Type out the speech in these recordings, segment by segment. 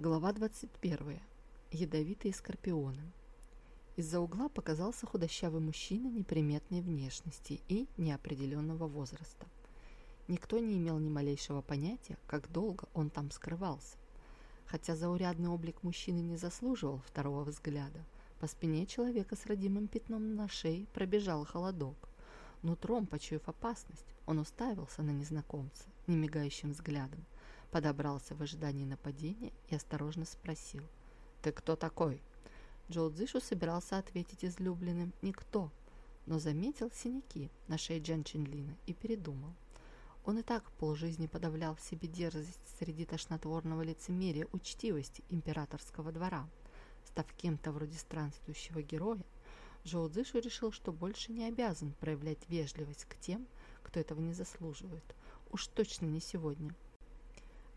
Глава 21. Ядовитые скорпионы. Из-за угла показался худощавый мужчина неприметной внешности и неопределенного возраста. Никто не имел ни малейшего понятия, как долго он там скрывался. Хотя заурядный облик мужчины не заслуживал второго взгляда, по спине человека с родимым пятном на шее пробежал холодок. Нутром, почуяв опасность, он уставился на незнакомца немигающим взглядом – подобрался в ожидании нападения и осторожно спросил. «Ты кто такой?» Джоу Цзишу собирался ответить излюбленным «никто», но заметил синяки на шее Джан Чинлина и передумал. Он и так полжизни подавлял в себе дерзость среди тошнотворного лицемерия учтивости императорского двора. Став кем-то вроде странствующего героя, Джоу Цзишу решил, что больше не обязан проявлять вежливость к тем, кто этого не заслуживает. Уж точно не сегодня.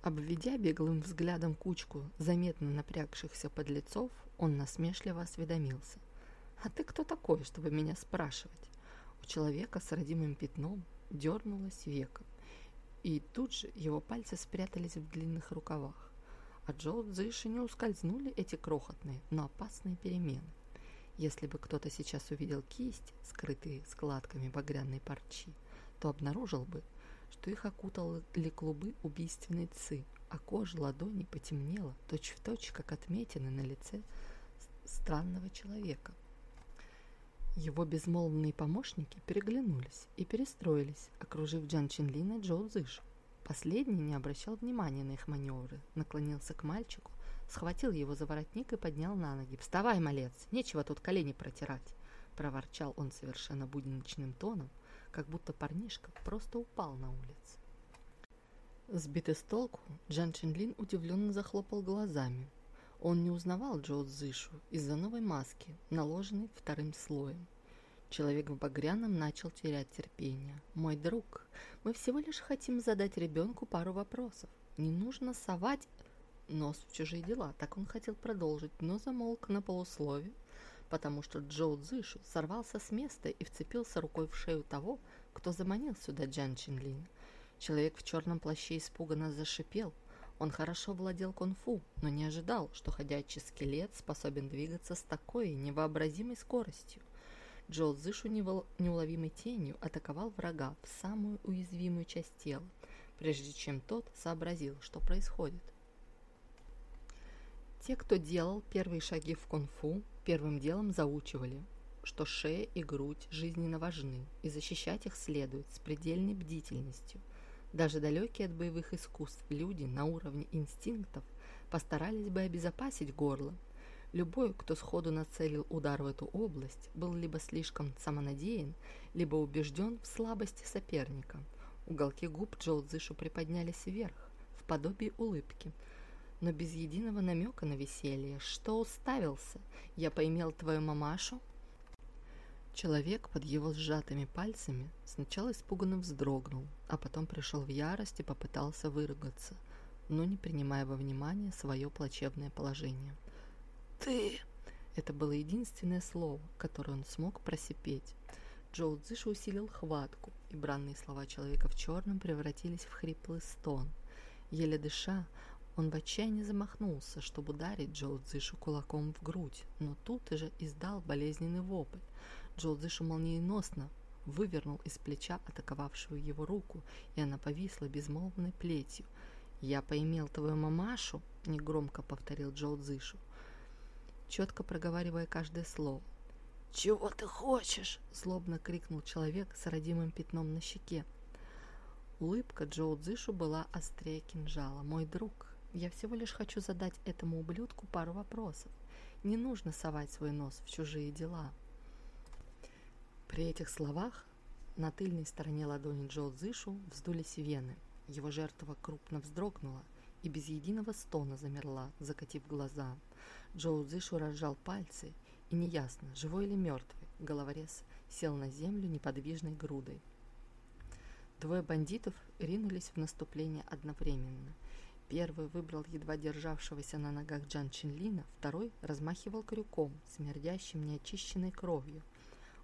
Обведя беглым взглядом кучку заметно напрягшихся подлецов, он насмешливо осведомился. «А ты кто такой, чтобы меня спрашивать?» У человека с родимым пятном дернулось веко, и тут же его пальцы спрятались в длинных рукавах. От Джоу не ускользнули эти крохотные, но опасные перемены. Если бы кто-то сейчас увидел кисть, скрытые складками багряной парчи, то обнаружил бы, что их окутали клубы убийственной ци, а кожа ладони потемнела точь-в-точь, точь, как отметины на лице странного человека. Его безмолвные помощники переглянулись и перестроились, окружив Джан Чинлина и Джоу Цзышу. Последний не обращал внимания на их маневры, наклонился к мальчику, схватил его за воротник и поднял на ноги. «Вставай, малец, нечего тут колени протирать!» Проворчал он совершенно будничным тоном, как будто парнишка просто упал на улице. Сбитый с толку, Джан Чинлин удивленно захлопал глазами. Он не узнавал Джоу Цзышу из-за новой маски, наложенной вторым слоем. Человек в багряном начал терять терпение. «Мой друг, мы всего лишь хотим задать ребенку пару вопросов. Не нужно совать нос в чужие дела». Так он хотел продолжить, но замолк на полуслове, потому что Джоу Цзышу сорвался с места и вцепился рукой в шею того, кто заманил сюда Джан Чинлин. Человек в черном плаще испуганно зашипел. Он хорошо владел кунг-фу, но не ожидал, что ходячий скелет способен двигаться с такой невообразимой скоростью. Джоу Цзышу неуловимой тенью атаковал врага в самую уязвимую часть тела, прежде чем тот сообразил, что происходит. Те, кто делал первые шаги в кунг-фу, первым делом заучивали, что шея и грудь жизненно важны, и защищать их следует с предельной бдительностью. Даже далекие от боевых искусств люди на уровне инстинктов постарались бы обезопасить горло. Любой, кто сходу нацелил удар в эту область, был либо слишком самонадеян, либо убежден в слабости соперника. Уголки губ Джоу Цзышу приподнялись вверх, в подобии улыбки – но без единого намека на веселье. Что уставился? Я поимел твою мамашу?» Человек под его сжатыми пальцами сначала испуганно вздрогнул, а потом пришел в ярость и попытался выругаться, но не принимая во внимание свое плачевное положение. «Ты!» Это было единственное слово, которое он смог просипеть. Джоу Цзиш усилил хватку, и бранные слова человека в черном превратились в хриплый стон. Еле дыша, он в отчаянии замахнулся, чтобы ударить Джоу Цзышу кулаком в грудь, но тут же издал болезненный вопль. Джоу Цзышу молниеносно вывернул из плеча атаковавшую его руку, и она повисла безмолвной плетью. «Я поимел твою мамашу», — негромко повторил Джоу Цзышу, четко проговаривая каждое слово. «Чего ты хочешь?» — злобно крикнул человек с родимым пятном на щеке. Улыбка Джоу Цзышу была острее кинжала. «Мой друг, я всего лишь хочу задать этому ублюдку пару вопросов. Не нужно совать свой нос в чужие дела. При этих словах на тыльной стороне ладони Джо Цзышу вздулись вены. Его жертва крупно вздрогнула и без единого стона замерла, закатив глаза. Джоу Цзышу разжал пальцы, и неясно, живой или мертвый, головорез сел на землю неподвижной грудой. Двое бандитов ринулись в наступление одновременно – Первый выбрал едва державшегося на ногах Джан Чинлина, второй размахивал крюком, смердящим неочищенной кровью.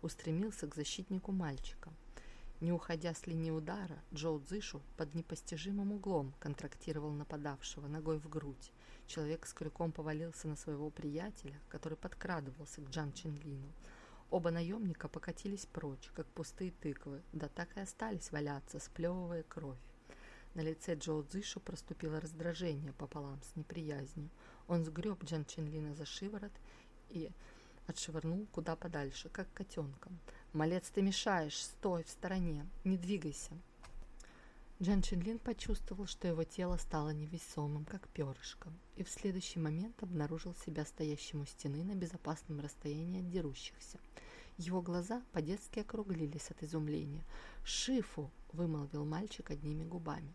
Устремился к защитнику мальчика. Не уходя с линии удара, Джоу Цзышу под непостижимым углом контрактировал нападавшего ногой в грудь. Человек с крюком повалился на своего приятеля, который подкрадывался к Джан Чинлину. Оба наемника покатились прочь, как пустые тыквы, да так и остались валяться, сплевывая кровь. На лице Джоу Цзишу проступило раздражение пополам с неприязнью. Он сгреб Джан Чинлина за шиворот и отшвырнул куда подальше, как котенком. «Малец, ты мешаешь! Стой в стороне! Не двигайся!» Джан Чинлин почувствовал, что его тело стало невесомым, как перышко, и в следующий момент обнаружил себя стоящим у стены на безопасном расстоянии от дерущихся. Его глаза по-детски округлились от изумления. «Шифу!» – вымолвил мальчик одними губами.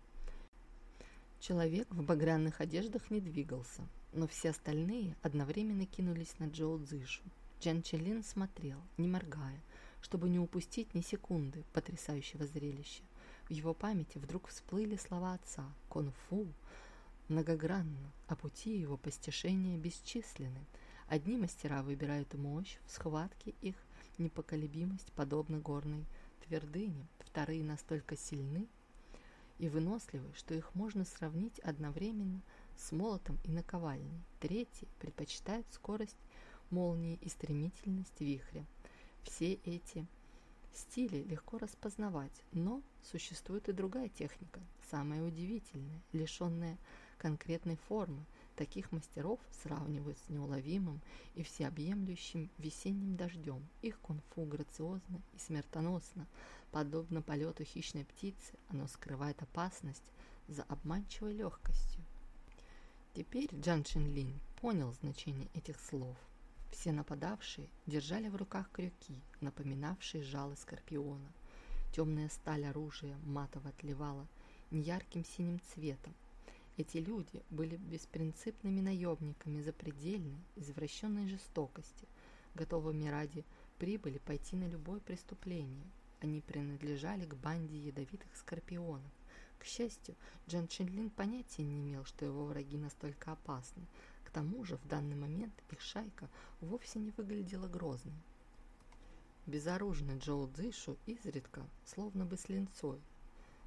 Человек в багряных одеждах не двигался, но все остальные одновременно кинулись на Джоу Цзышу. Джан Челин смотрел, не моргая, чтобы не упустить ни секунды потрясающего зрелища. В его памяти вдруг всплыли слова отца «Конфу» многогранно, а пути его постижения бесчисленны. Одни мастера выбирают мощь, в схватке их непоколебимость подобна горной твердыне, вторые настолько сильны и выносливы, что их можно сравнить одновременно с молотом и наковальней. Третьи предпочитают скорость молнии и стремительность вихря. Все эти Стили легко распознавать, но существует и другая техника, самая удивительная, лишенная конкретной формы. Таких мастеров сравнивают с неуловимым и всеобъемлющим весенним дождем. Их кунг-фу грациозно и смертоносно. Подобно полету хищной птицы, оно скрывает опасность за обманчивой легкостью. Теперь Джан Шинлин понял значение этих слов – все нападавшие держали в руках крюки, напоминавшие жалы скорпиона. Темная сталь оружия матово отливала неярким синим цветом. Эти люди были беспринципными наемниками запредельной, извращенной жестокости, готовыми ради прибыли пойти на любое преступление. Они принадлежали к банде ядовитых скорпионов. К счастью, Джан Чинлин понятия не имел, что его враги настолько опасны, к тому же в данный момент их шайка вовсе не выглядела грозной. Безоружный Джоу Цзишу изредка, словно бы с линцой,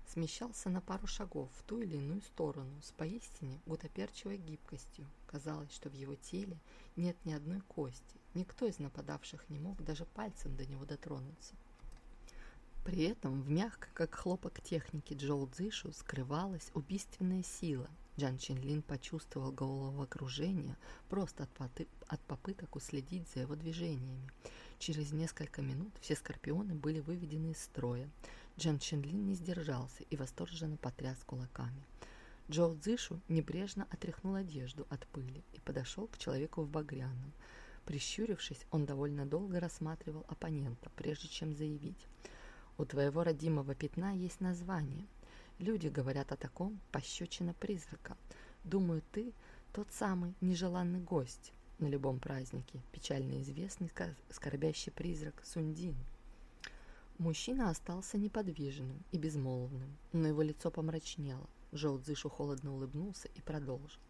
смещался на пару шагов в ту или иную сторону с поистине гутоперчивой гибкостью. Казалось, что в его теле нет ни одной кости, никто из нападавших не мог даже пальцем до него дотронуться. При этом в мягкой, как хлопок техники Джоу Цзишу скрывалась убийственная сила, Джан Чинлин почувствовал головокружение просто от, от попыток уследить за его движениями. Через несколько минут все скорпионы были выведены из строя. Джан Чинлин не сдержался и восторженно потряс кулаками. Джоу Цзишу небрежно отряхнул одежду от пыли и подошел к человеку в багряном. Прищурившись, он довольно долго рассматривал оппонента, прежде чем заявить. «У твоего родимого пятна есть название. Люди говорят о таком пощечина призрака. Думаю, ты тот самый нежеланный гость на любом празднике, печально известный скорбящий призрак Сундин. Мужчина остался неподвижным и безмолвным, но его лицо помрачнело. Жоу Цзышу холодно улыбнулся и продолжил.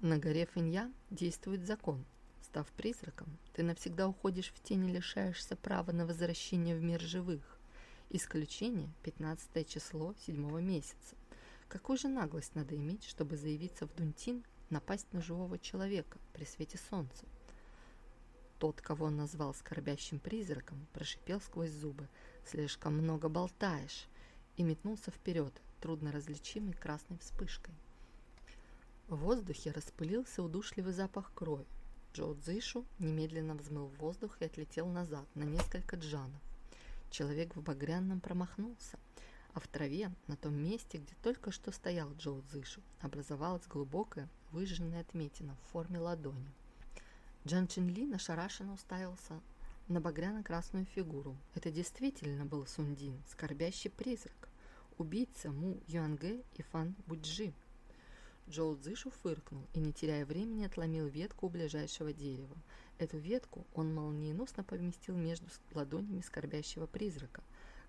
На горе Финья действует закон. Став призраком, ты навсегда уходишь в тень и лишаешься права на возвращение в мир живых. Исключение – 15 число седьмого месяца. Какую же наглость надо иметь, чтобы заявиться в Дунтин, напасть на живого человека при свете солнца? Тот, кого он назвал скорбящим призраком, прошипел сквозь зубы «Слишком много болтаешь!» и метнулся вперед, трудно различимой красной вспышкой. В воздухе распылился удушливый запах крови. Джоу Цзишу немедленно взмыл воздух и отлетел назад на несколько джанов. Человек в багряном промахнулся, а в траве, на том месте, где только что стоял Джоу Цзышу, образовалась глубокая выжженная отметина в форме ладони. Джан Чин Ли нашарашенно уставился на багряно-красную фигуру. Это действительно был Сундин, скорбящий призрак, убийца Му Юанге и Фан Буджи. Джоу Цзышу фыркнул и, не теряя времени, отломил ветку у ближайшего дерева. Эту ветку он молниеносно поместил между ладонями скорбящего призрака.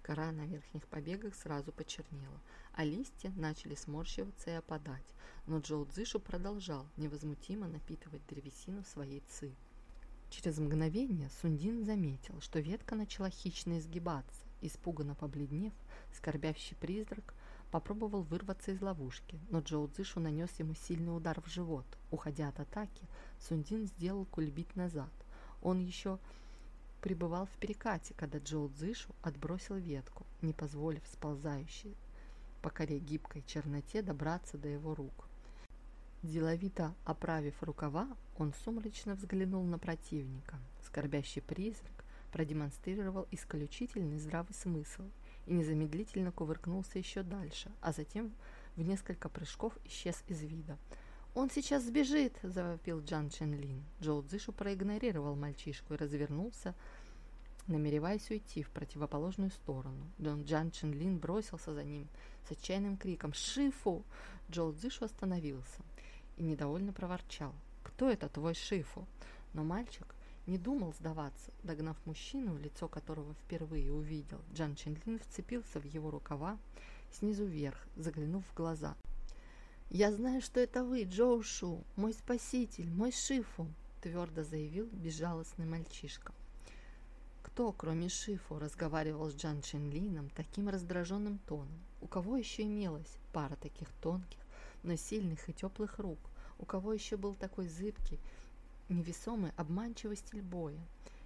Кора на верхних побегах сразу почернела, а листья начали сморщиваться и опадать, но Джоу Цзышу продолжал невозмутимо напитывать древесину своей ци. Через мгновение Сундин заметил, что ветка начала хищно изгибаться. Испуганно побледнев, скорбящий призрак попробовал вырваться из ловушки, но Джоу Цзышу нанес ему сильный удар в живот. Уходя от атаки, Сундин сделал кульбит назад. Он еще пребывал в перекате, когда Джоу Цзышу отбросил ветку, не позволив сползающей по коре гибкой черноте добраться до его рук. Деловито оправив рукава, он сумрачно взглянул на противника. Скорбящий призрак продемонстрировал исключительный здравый смысл и незамедлительно кувыркнулся еще дальше, а затем в несколько прыжков исчез из вида. «Он сейчас сбежит!» – завопил Джан Чен Лин. Джоу Цзышу проигнорировал мальчишку и развернулся, намереваясь уйти в противоположную сторону. Дон Джан Чен Лин бросился за ним с отчаянным криком «Шифу!». Джоу Цзышу остановился и недовольно проворчал. «Кто это твой Шифу?» Но мальчик не думал сдаваться. Догнав мужчину, лицо которого впервые увидел, Джан Ченлин вцепился в его рукава снизу вверх, заглянув в глаза. «Я знаю, что это вы, Джоу Шу, мой спаситель, мой Шифу», твердо заявил безжалостный мальчишка. Кто, кроме Шифу, разговаривал с Джан Ченлином таким раздраженным тоном? У кого еще имелась пара таких тонких, но сильных и теплых рук? У кого еще был такой зыбкий, невесомый, обманчивый стиль боя?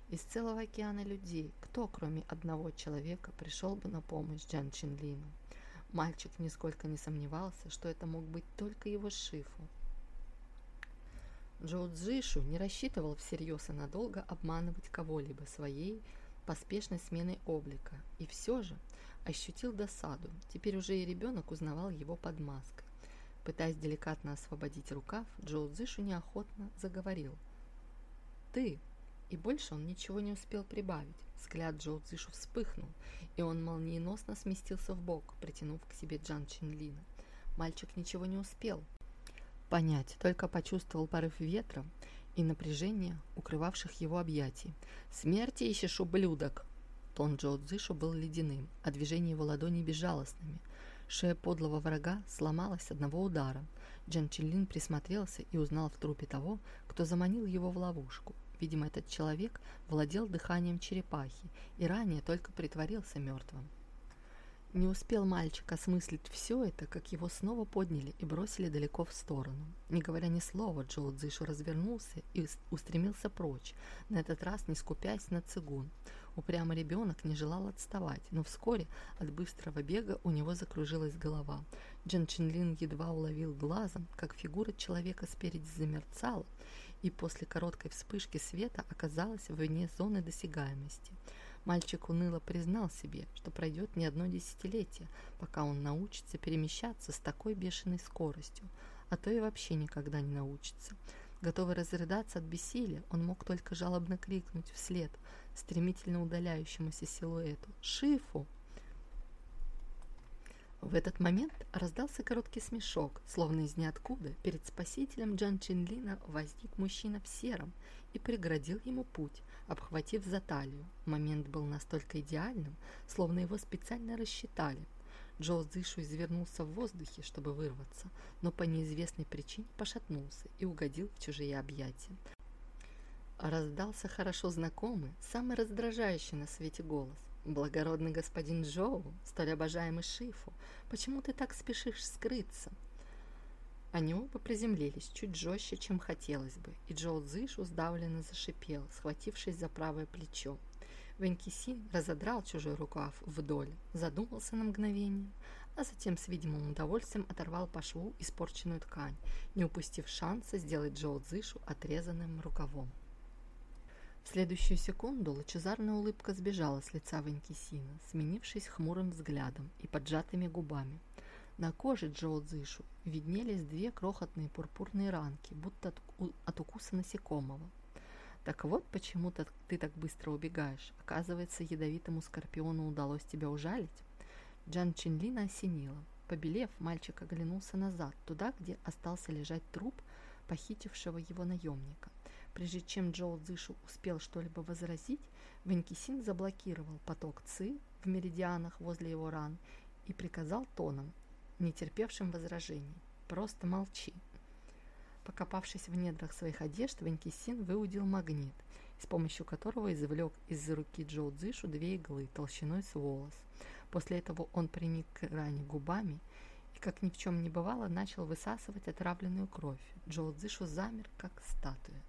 Из целого океана людей, кто, кроме одного человека, пришел бы на помощь Джан Чинлину? Мальчик нисколько не сомневался, что это мог быть только его Шифу. Джоу Цзишу не рассчитывал всерьез и надолго обманывать кого-либо своей поспешной сменой облика, и все же ощутил досаду. Теперь уже и ребенок узнавал его под маской. Пытаясь деликатно освободить рукав, Джоу Цзишу неохотно заговорил. «Ты!» И больше он ничего не успел прибавить. Взгляд Джоу Цзишу вспыхнул, и он молниеносно сместился в бок, притянув к себе Джан Чинлина. Мальчик ничего не успел понять, только почувствовал порыв ветра и напряжение, укрывавших его объятий. «Смерти ищешь, ублюдок!» Тон Джоу Цзишу был ледяным, а движения его ладоней безжалостными. Шея подлого врага сломалась одного удара. Джан Чинлин присмотрелся и узнал в трупе того, кто заманил его в ловушку. Видимо, этот человек владел дыханием черепахи и ранее только притворился мертвым. Не успел мальчик осмыслить все это, как его снова подняли и бросили далеко в сторону. Не говоря ни слова, Джоу Цзишу развернулся и устремился прочь, на этот раз не скупясь на цигун. Упрямый ребенок не желал отставать, но вскоре от быстрого бега у него закружилась голова. Джан Чинлин едва уловил глазом, как фигура человека спереди замерцала, и после короткой вспышки света оказалась вне зоны досягаемости. Мальчик уныло признал себе, что пройдет не одно десятилетие, пока он научится перемещаться с такой бешеной скоростью, а то и вообще никогда не научится. Готовый разрыдаться от бессилия, он мог только жалобно крикнуть вслед стремительно удаляющемуся силуэту «Шифу!». В этот момент раздался короткий смешок, словно из ниоткуда перед спасителем Джан Чинлина возник мужчина в сером и преградил ему путь, обхватив за талию. Момент был настолько идеальным, словно его специально рассчитали. Джо Зышу извернулся в воздухе, чтобы вырваться, но по неизвестной причине пошатнулся и угодил в чужие объятия. Раздался хорошо знакомый, самый раздражающий на свете голос. «Благородный господин Джоу, столь обожаемый Шифу, почему ты так спешишь скрыться?» Они оба приземлились чуть жестче, чем хотелось бы, и Джоу Цзышу сдавленно зашипел, схватившись за правое плечо. Венкисин разодрал чужой рукав вдоль, задумался на мгновение, а затем с видимым удовольствием оторвал по шву испорченную ткань, не упустив шанса сделать Джоу Цзышу отрезанным рукавом. В следующую секунду лучезарная улыбка сбежала с лица Венкисина, сменившись хмурым взглядом и поджатыми губами. На коже Джоу Цзышу виднелись две крохотные пурпурные ранки, будто от, от укуса насекомого. Так вот почему ты так быстро убегаешь. Оказывается, ядовитому скорпиону удалось тебя ужалить. Джан Чинлина осенила. Побелев, мальчик оглянулся назад, туда, где остался лежать труп похитившего его наемника. Прежде чем Джоу Цзышу успел что-либо возразить, Венкисин заблокировал поток ци в меридианах возле его ран и приказал тоном, не терпевшим возражений. «Просто молчи». Покопавшись в недрах своих одежд, Венкисин выудил магнит, с помощью которого извлек из руки Джоу Цзышу две иглы толщиной с волос. После этого он приник к ране губами и, как ни в чем не бывало, начал высасывать отравленную кровь. Джоу Цзышу замер, как статуя.